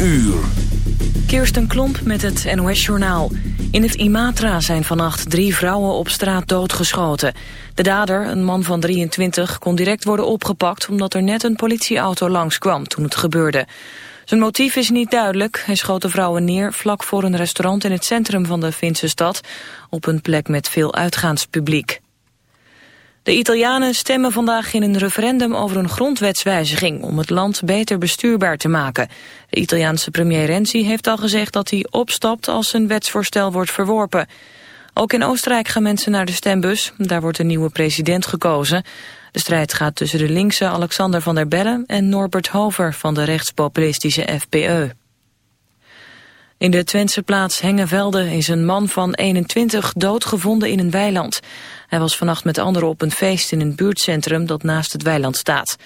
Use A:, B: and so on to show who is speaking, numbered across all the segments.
A: uur.
B: Kirsten Klomp met het NOS-journaal. In het Imatra zijn vannacht drie vrouwen op straat doodgeschoten. De dader, een man van 23, kon direct worden opgepakt... omdat er net een politieauto langskwam toen het gebeurde. Zijn motief is niet duidelijk. Hij schoot de vrouwen neer vlak voor een restaurant in het centrum van de Finse stad... op een plek met veel uitgaanspubliek. De Italianen stemmen vandaag in een referendum over een grondwetswijziging om het land beter bestuurbaar te maken. De Italiaanse premier Renzi heeft al gezegd dat hij opstapt als zijn wetsvoorstel wordt verworpen. Ook in Oostenrijk gaan mensen naar de stembus. Daar wordt een nieuwe president gekozen. De strijd gaat tussen de linkse Alexander van der Bellen en Norbert Hover van de rechtspopulistische FPE. In de Twentse plaats Hengevelde is een man van 21 doodgevonden in een weiland. Hij was vannacht met anderen op een feest in een buurtcentrum dat naast het weiland staat.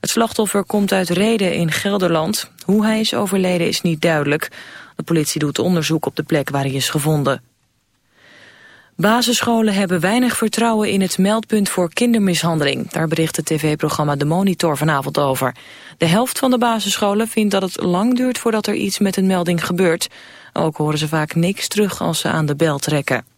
B: Het slachtoffer komt uit Reden in Gelderland. Hoe hij is overleden is niet duidelijk. De politie doet onderzoek op de plek waar hij is gevonden. Basisscholen hebben weinig vertrouwen in het meldpunt voor kindermishandeling. Daar bericht het tv-programma De Monitor vanavond over. De helft van de basisscholen vindt dat het lang duurt voordat er iets met een melding gebeurt. Ook horen ze vaak niks terug als ze aan de bel trekken.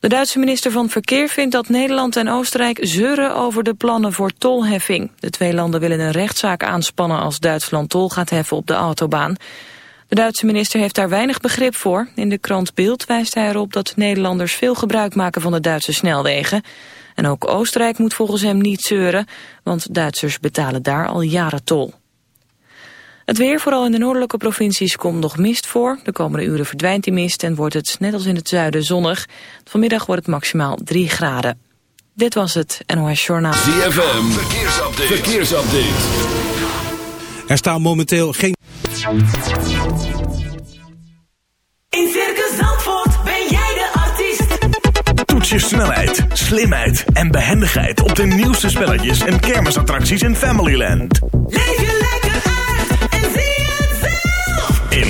B: De Duitse minister van Verkeer vindt dat Nederland en Oostenrijk zeuren over de plannen voor tolheffing. De twee landen willen een rechtszaak aanspannen als Duitsland tol gaat heffen op de autobaan. De Duitse minister heeft daar weinig begrip voor. In de krant Beeld wijst hij erop dat Nederlanders veel gebruik maken van de Duitse snelwegen. En ook Oostenrijk moet volgens hem niet zeuren, want Duitsers betalen daar al jaren tol. Het weer, vooral in de noordelijke provincies, komt nog mist voor. De komende uren verdwijnt die mist en wordt het, net als in het zuiden, zonnig. Vanmiddag wordt het maximaal 3 graden. Dit was het NOS Journaal.
A: ZFM, verkeersupdate. verkeersupdate.
C: Er staan momenteel geen...
D: In Circus Zandvoort ben jij de artiest.
E: Toets je snelheid, slimheid en behendigheid op de nieuwste spelletjes en kermisattracties in Familyland.
D: Leef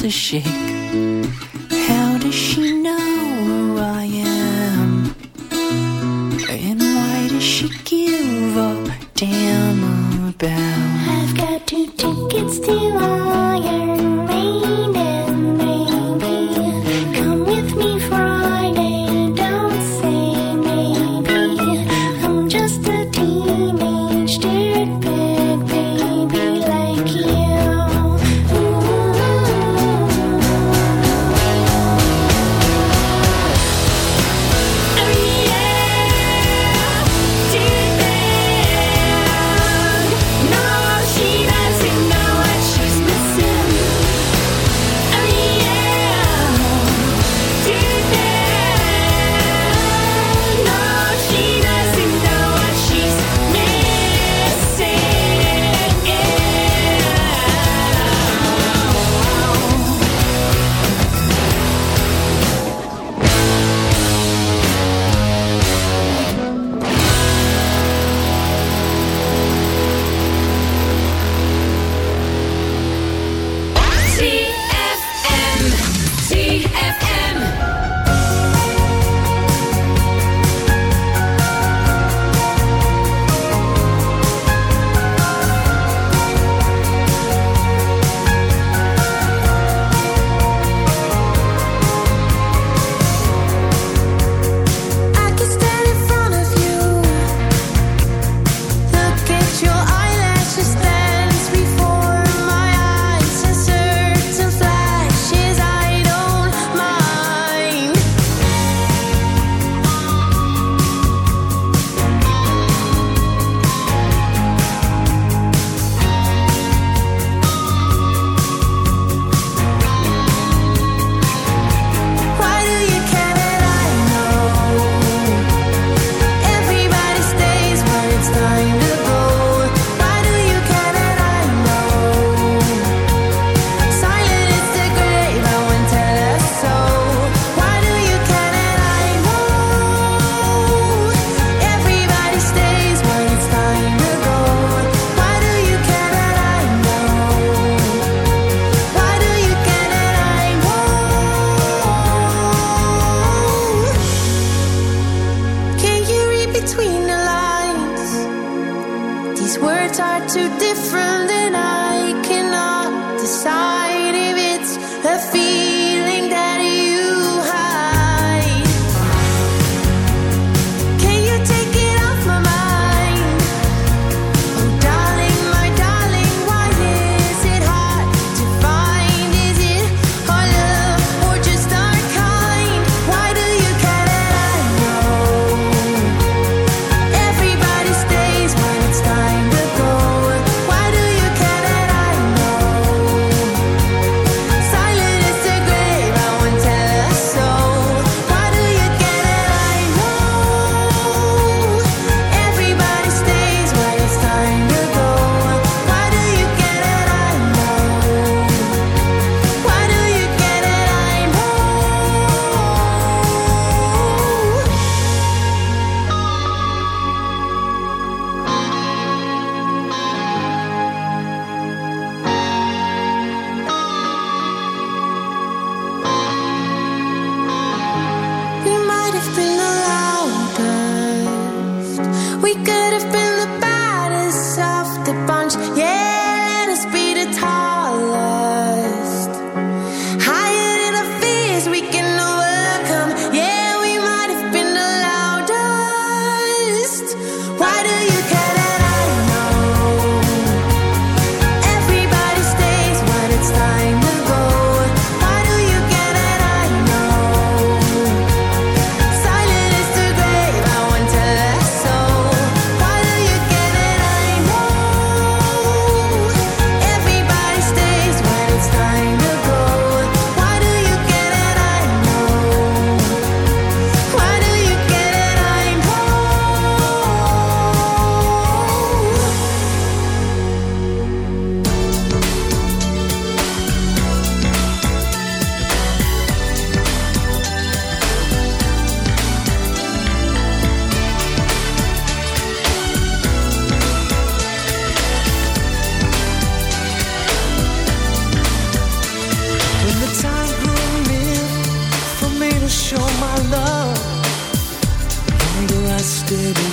F: To shake.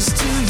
G: this to
H: you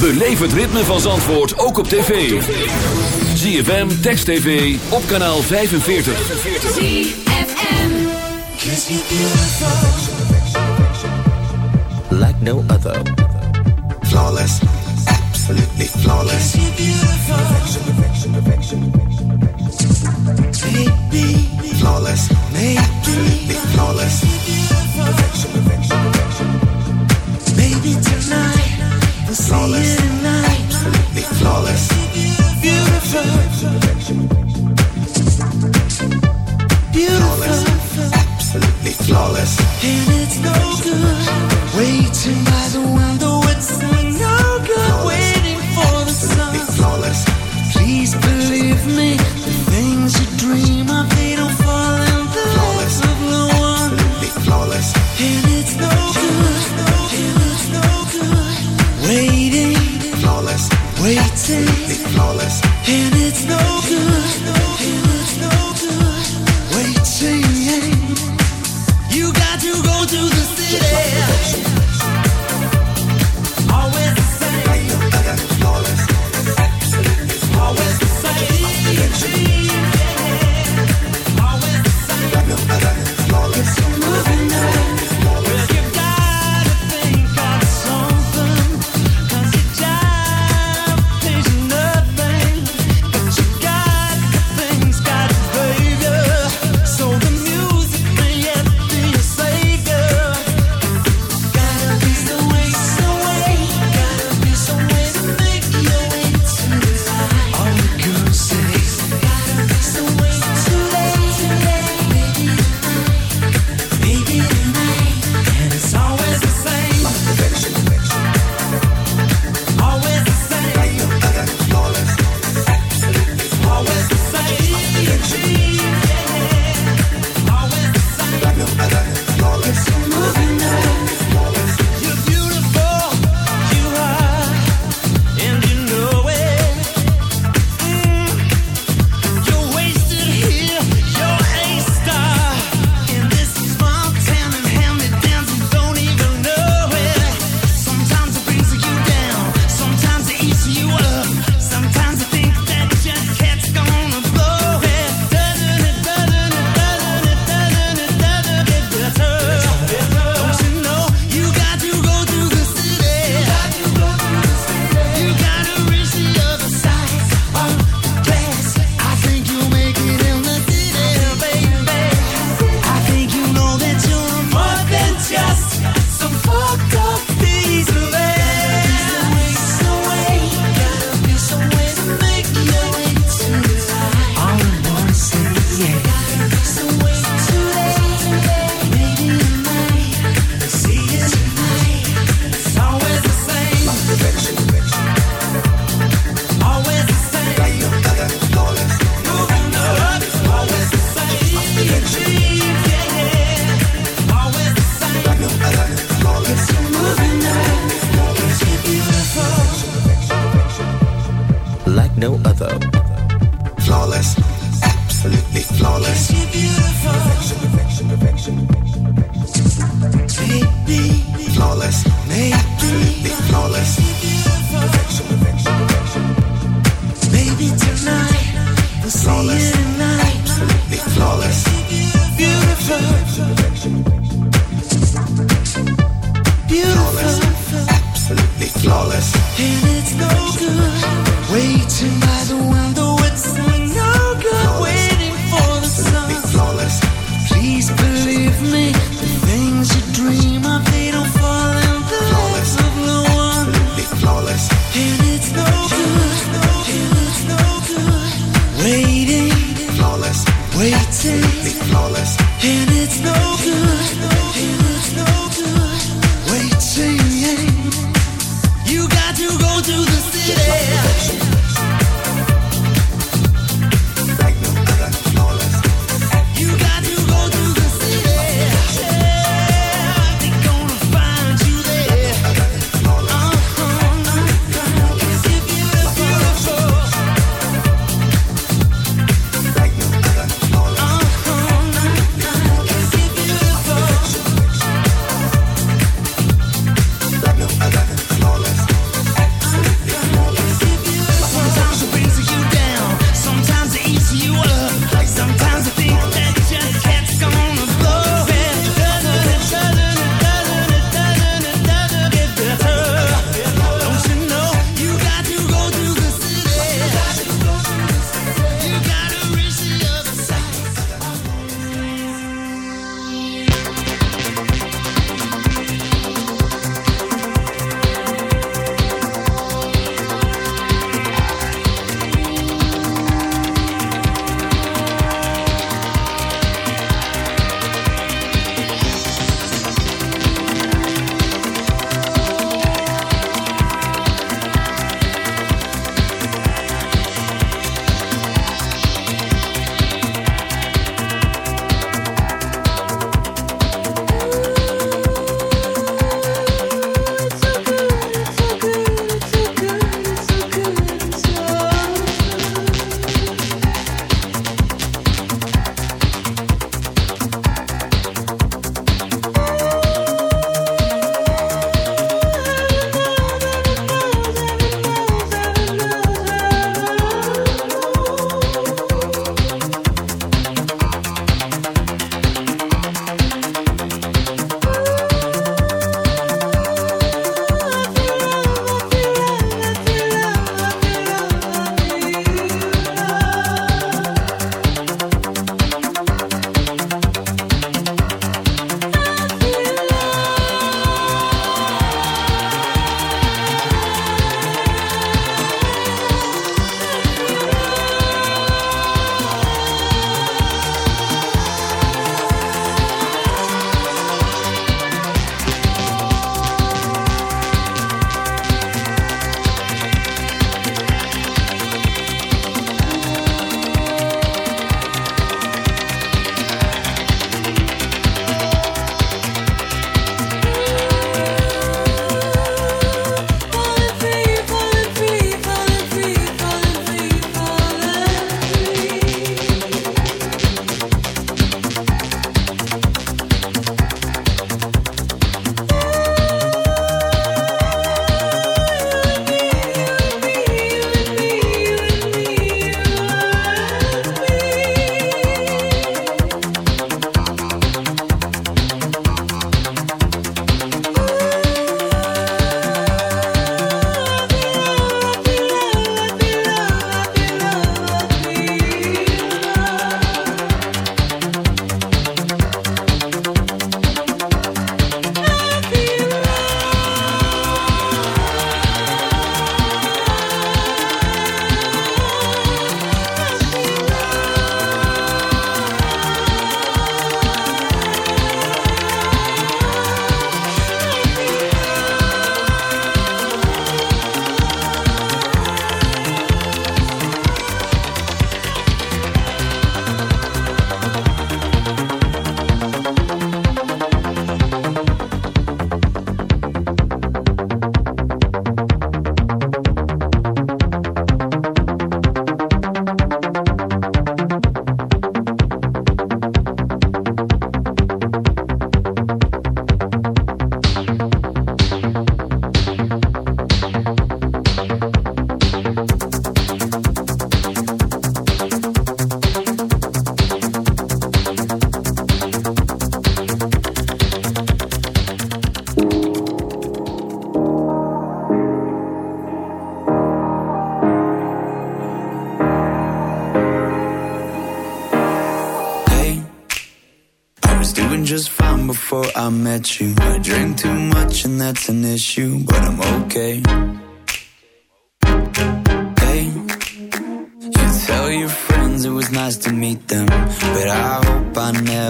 A: Beleef het ritme van Zandvoort ook op tv. ZFM, Text TV, op kanaal 45.
G: Cause you're beautiful.
I: like no other. Flawless, absolutely flawless.
G: You're beautiful. Baby.
I: Flawless, absolutely flawless.
G: Baby,
I: Flawless. Absolutely flawless.
G: Beautiful.
I: Flawless,
G: Beautiful.
I: absolutely flawless.
G: And it's no good waiting by the window. It's no good waiting for the sun.
I: Flawless,
G: Please believe me, the things you dream of,
I: absolutely flawless.
G: And it's no good,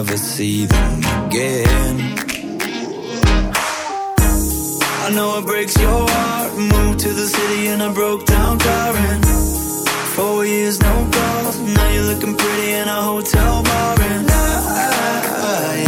G: never see them again. I know it breaks your heart. Moved to the city in a broke down car. And four years, no calls. Now you're looking pretty in a hotel bar. And I, I, I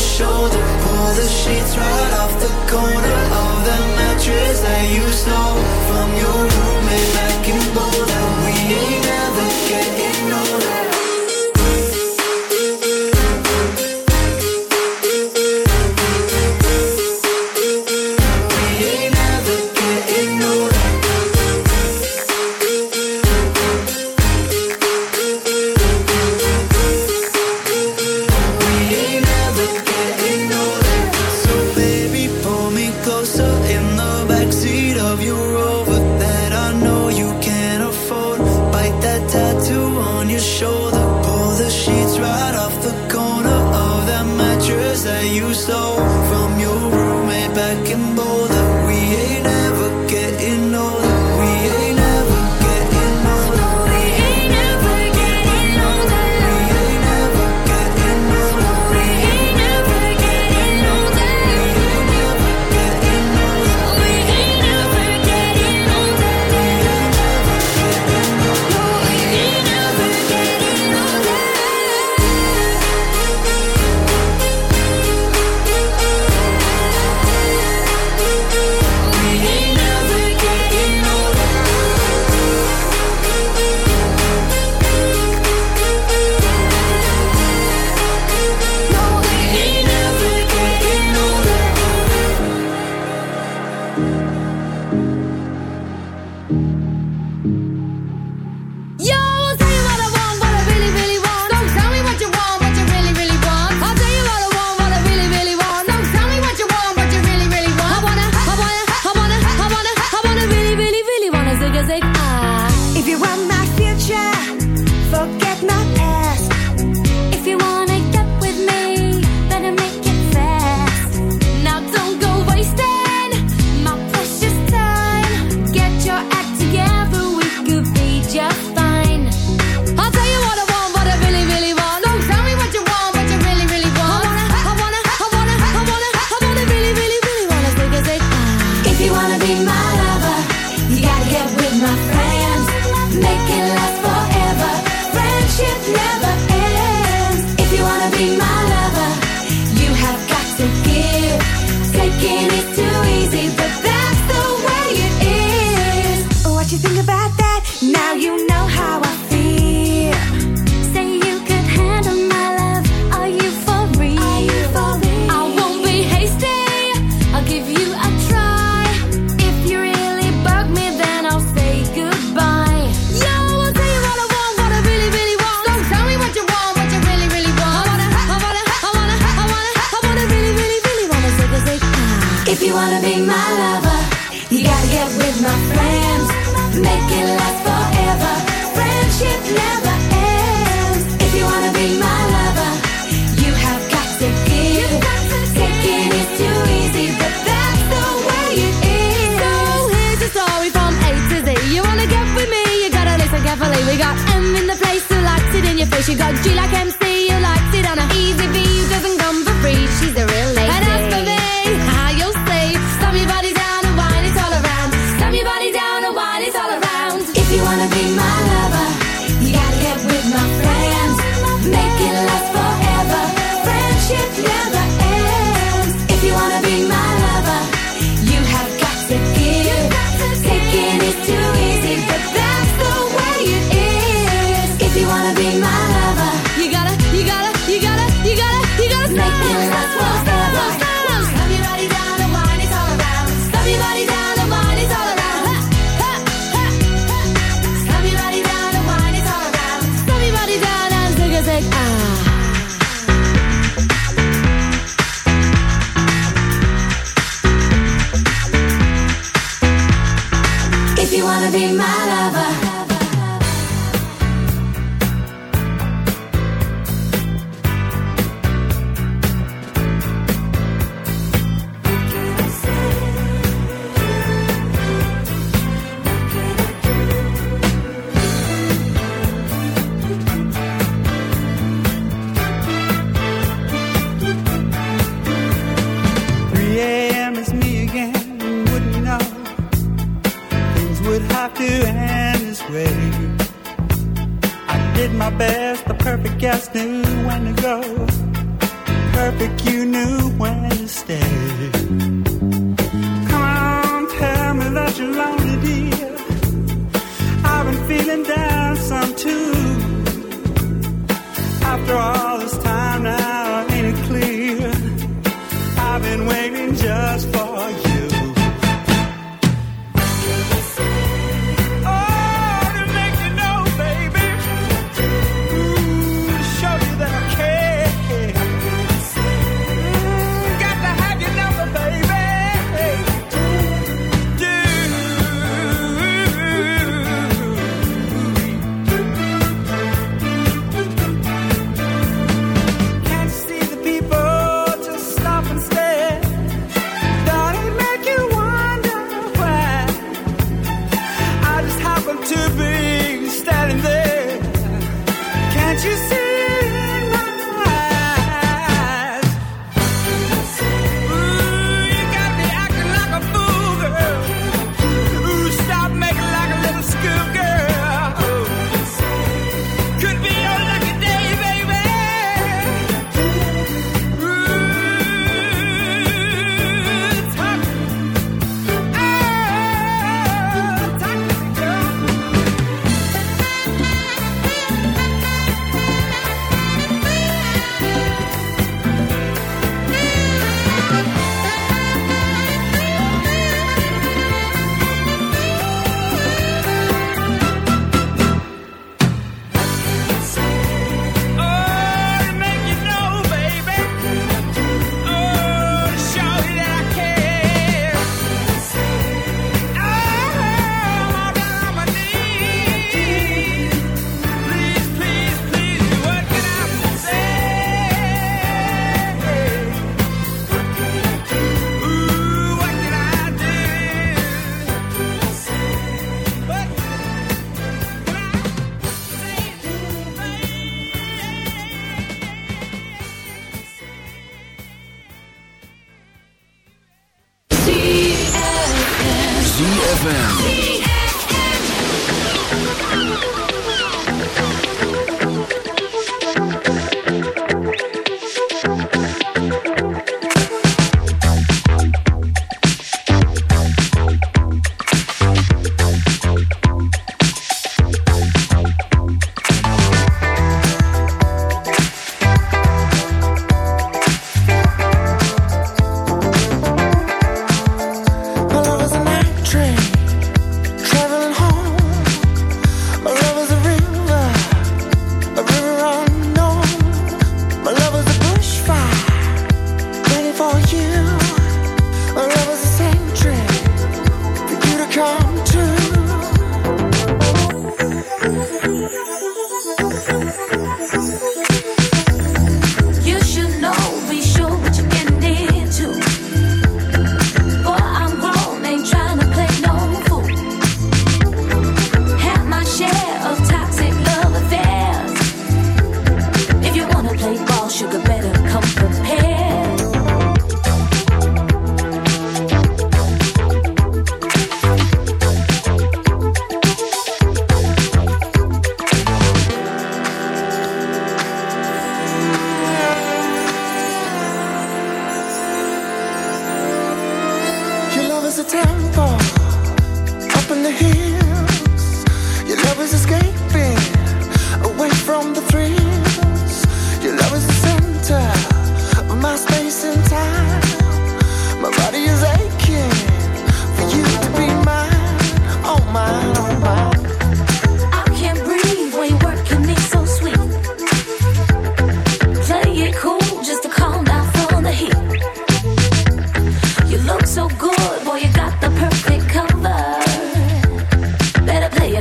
G: shoulder. Pull the sheets right off the corner.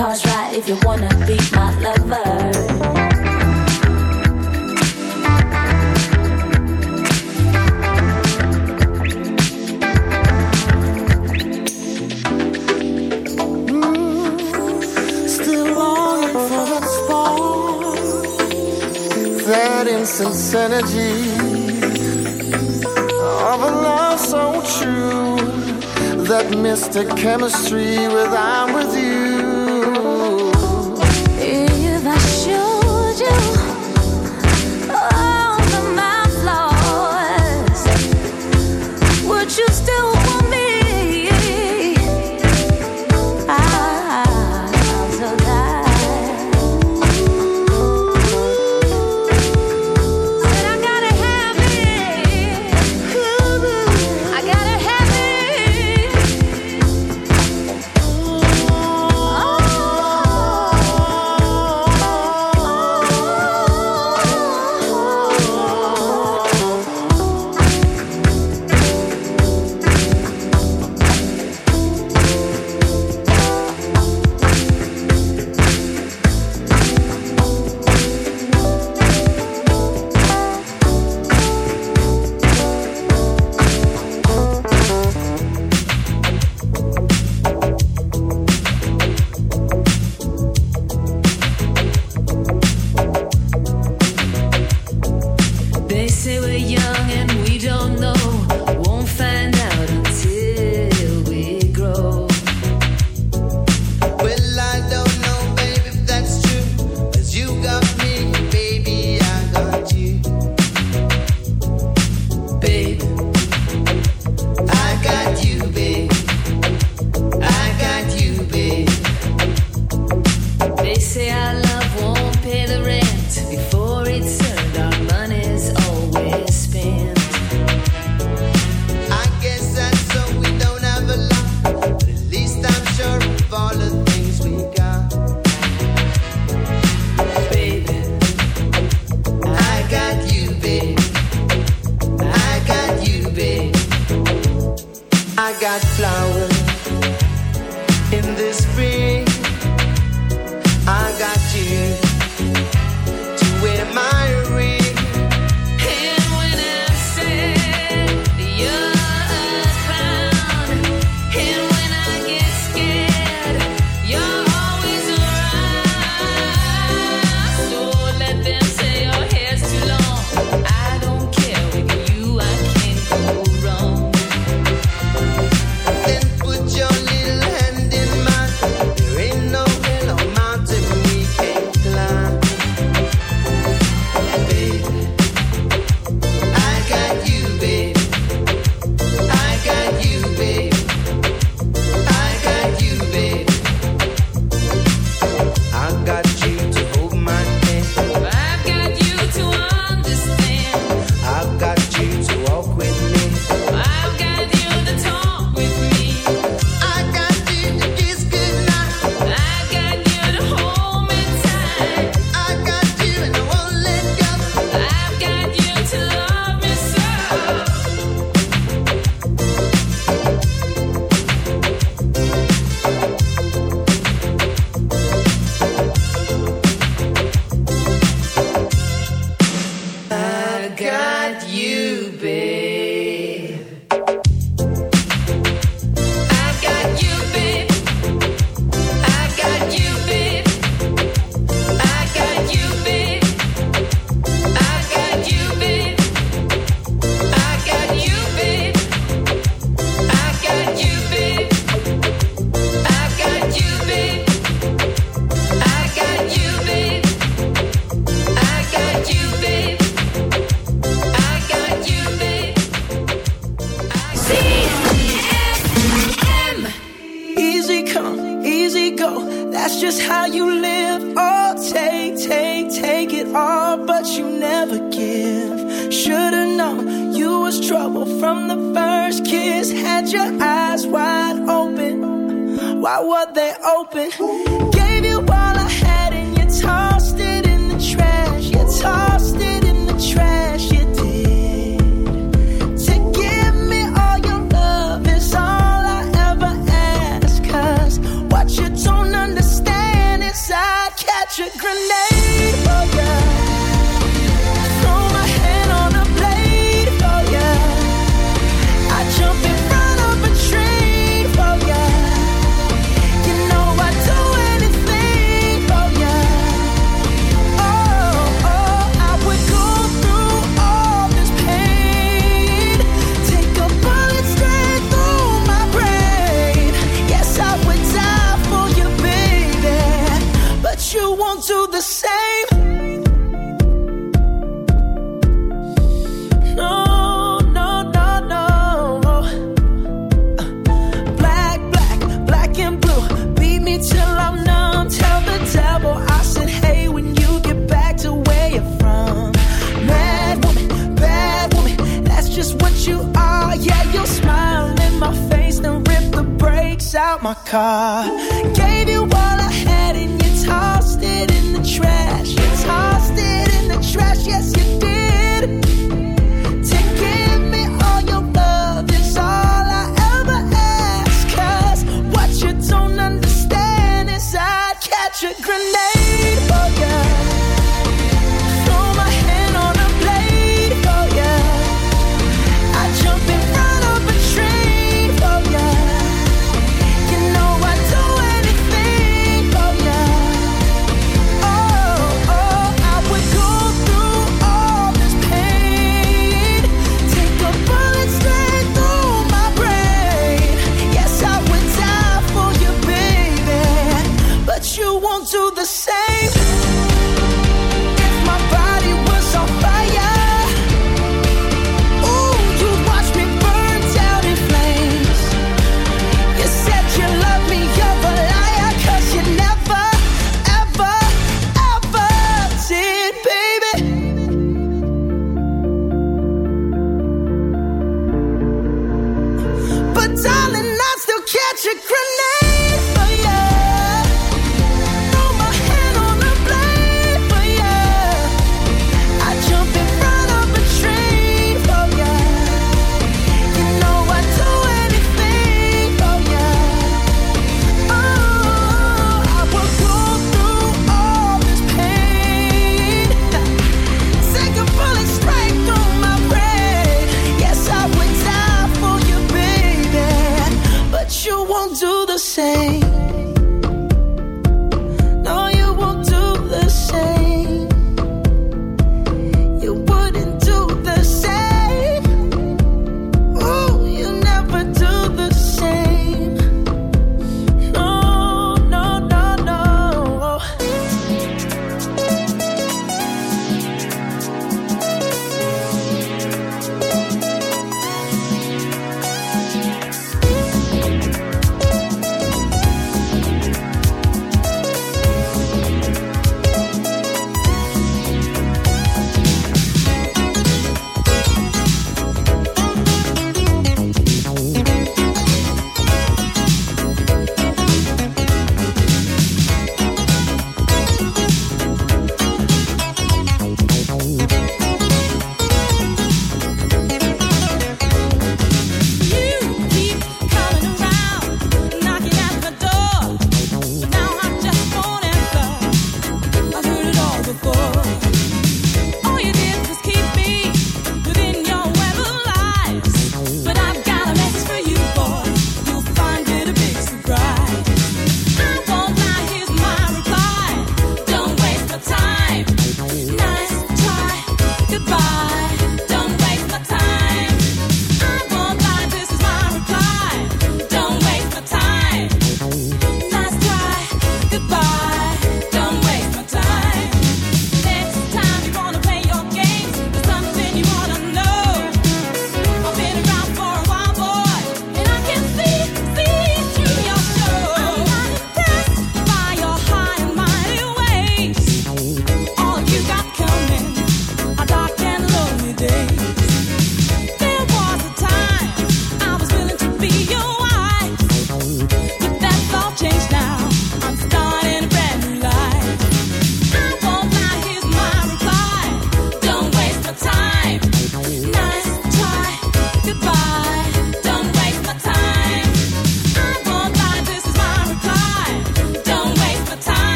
J: cards right if you wanna be my lover.
K: Mm, that intense energy of a love so true, that mystic chemistry with I'm with you.